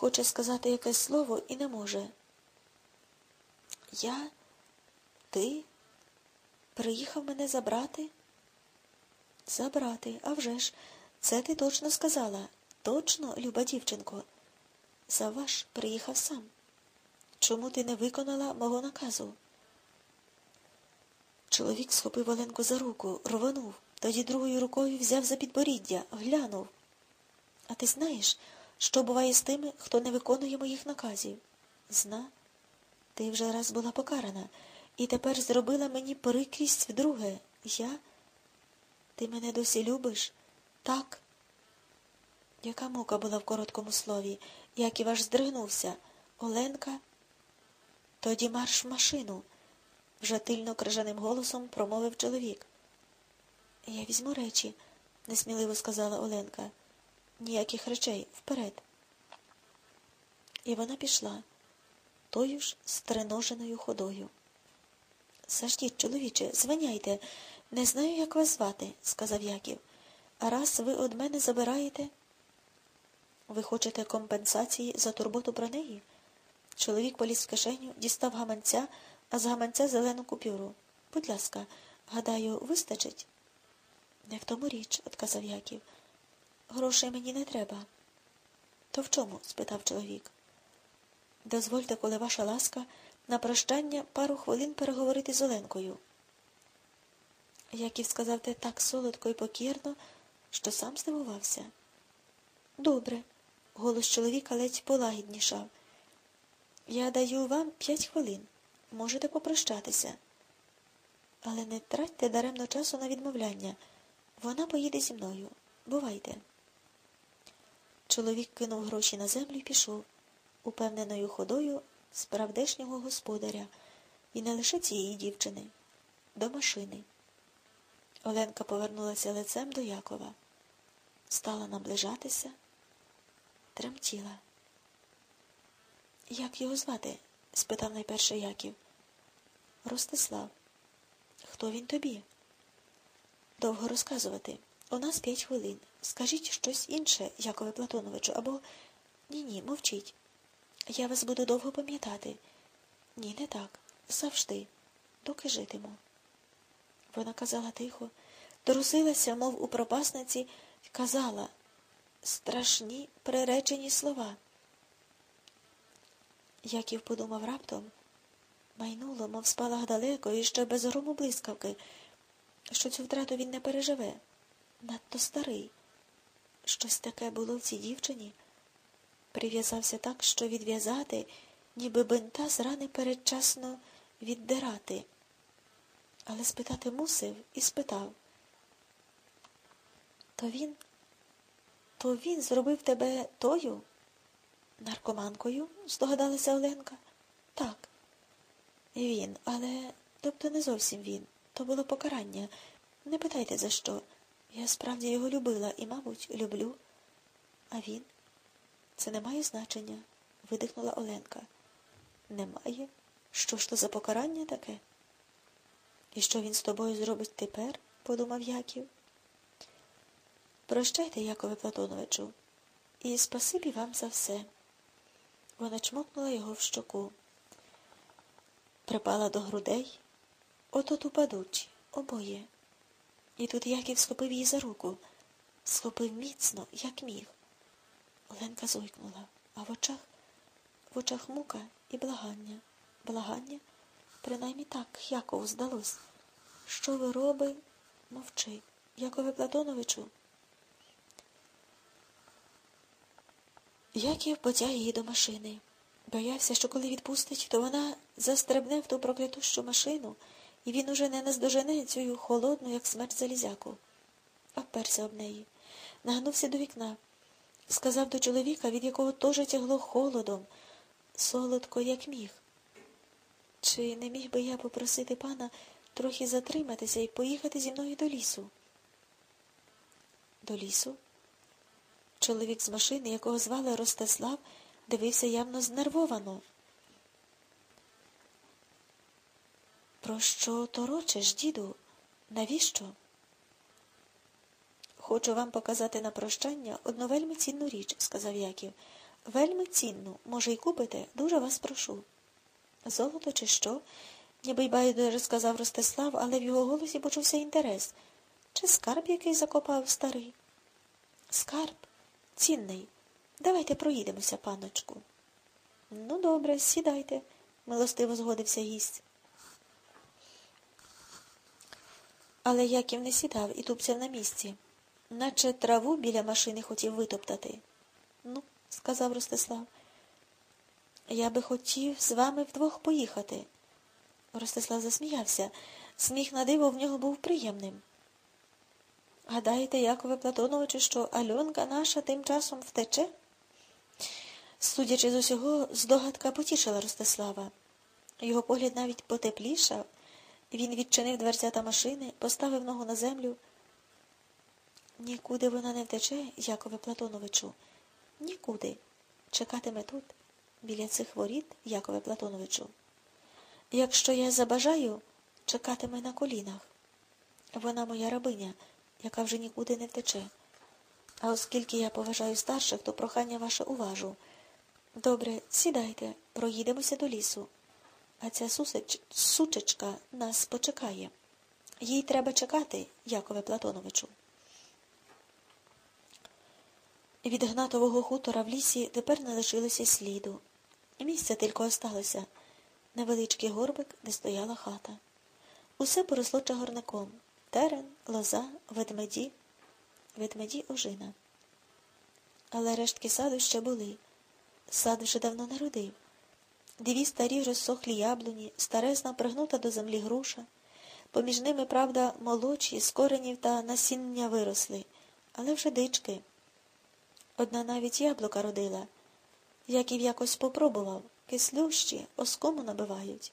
хоче сказати якесь слово і не може. Я? Ти? Приїхав мене забрати? Забрати, а вже ж, це ти точно сказала. Точно, люба дівчинко. Заваш приїхав сам. Чому ти не виконала мого наказу? Чоловік схопив Оленку за руку, рванув, тоді другою рукою взяв за підборіддя, глянув. А ти знаєш, що буває з тими, хто не виконує моїх наказів? Зна, ти вже раз була покарана, і тепер зробила мені прикрість вдруге. Я? Ти мене досі любиш? Так. Яка мука була в короткому слові, як і ваш здригнувся. Оленка? Тоді марш в машину, вже тильно крижаним голосом промовив чоловік. Я візьму речі, несміливо сказала Оленка. Ніяких речей вперед. І вона пішла тою ж стреноженою ходою. Заждіть, чоловіче, звиняйте, не знаю, як вас звати, сказав Яків. А раз ви од мене забираєте. Ви хочете компенсації за турботу про неї? Чоловік поліз в кишеню, дістав гаманця, а з гаманця зелену купюру. Будь ласка, гадаю, вистачить? Не в тому річ, отказав Яків. Грошей мені не треба. То в чому? спитав чоловік. Дозвольте, коли ваша ласка, на прощання пару хвилин переговорити з Оленкою. Яків сказав те так солодко і покірно, що сам здивувався. Добре, голос чоловіка ледь полагіднішав. Я даю вам п'ять хвилин. Можете попрощатися. Але не тратьте даремно часу на відмовляння. Вона поїде зі мною. Бувайте. Чоловік кинув гроші на землю і пішов, упевненою ходою справдешнього господаря, і не лише цієї дівчини, до машини. Оленка повернулася лицем до Якова, стала наближатися, тремтіла. Як його звати? спитав найперше Яків. Ростислав. Хто він тобі? Довго розказувати. У нас п'ять хвилин. Скажіть щось інше, Якове Платоновичу, або ні, ні, мовчіть. Я вас буду довго пам'ятати. Ні, не так. Завжди, доки житиму. Вона казала тихо, трусилася, мов у пропасниці, казала страшні приречені слова. Яків подумав раптом, майнуло, мов спалах далеко, і ще без грому блискавки, що цю втрату він не переживе. Надто старий. Щось таке було в цій дівчині. Прив'язався так, що відв'язати, ніби бинта з рани передчасно віддирати. Але спитати мусив і спитав. То він, то він зробив тебе тою? Наркоманкою? здогадалася Оленка. Так. Він, але тобто не зовсім він. То було покарання. Не питайте за що. Я справді його любила і, мабуть, люблю. А він? Це не має значення, видихнула Оленка. Немає? Що ж то за покарання таке? І що він з тобою зробить тепер? подумав Яків. Прощайте, Якове Платоновичу, і спасибі вам за все. Вона чмокнула його в щоку. Припала до грудей, от упадуть обоє. І тут Яків схопив її за руку, схопив міцно, як міг. Оленка зойкнула, а в очах в очах мука і благання. Благання? Принаймні так, Якову здалось. Що ви роби? Мовчи. Якове Платоновичу. Яків потяг її до машини. Боявся, що коли відпустить, то вона застрибне в ту проклятущу машину, і він уже не наздожене цю холодну, як смерть залізяку. А вперся об неї, нагнувся до вікна, сказав до чоловіка, від якого теж тягло холодом, солодко, як міг. Чи не міг би я попросити пана трохи затриматися і поїхати зі мною до лісу? До лісу? Чоловік з машини, якого звали Ростислав, дивився явно знервовано. Про що торочиш, діду? Навіщо? Хочу вам показати на прощання одну вельми цінну річ, сказав Яків. Вельми цінну, може, й купите, дуже вас прошу. Золото чи що? Ніби й байдуже сказав Ростислав, але в його голосі почувся інтерес. Чи скарб який закопав старий? Скарб цінний. Давайте проїдемося, паночку. Ну, добре, сідайте, милостиво згодився гість. Але Яків не сідав і тупцяв на місці, наче траву біля машини хотів витоптати. Ну, сказав Ростислав, я би хотів з вами вдвох поїхати. Ростислав засміявся. Сміх на диво в нього був приємним. Гадаєте, Якове Платоновичу, що Альонка наша тим часом втече? Судячи з усього, здогадка потішила Ростислава. Його погляд навіть потеплішав. Він відчинив дверцята машини, поставив ногу на землю. Нікуди вона не втече, Якове Платоновичу. Нікуди. Чекатиме тут, біля цих воріт, Якове Платоновичу. Якщо я забажаю, чекатиме на колінах. Вона моя рабиня, яка вже нікуди не втече. А оскільки я поважаю старших, то прохання ваше уважу. Добре, сідайте, проїдемося до лісу. А ця сусеч... сучечка нас почекає. Їй треба чекати, Якове Платоновичу. Від гнатового хутора в лісі тепер не лишилося сліду. Місце тільки осталося невеличкий горбик, де стояла хата. Усе поросло чагарником терен, лоза, ведмеді, ведмеді ожина. Але рештки саду ще були. Сад вже давно народив. Дві старі розсохлі яблуні, старезна пригнута до землі груша. Поміж ними, правда, молодші, з коренів та насіння виросли, але вже дички. Одна навіть яблука родила. Яків якось попробував, кислющі, оскому набивають.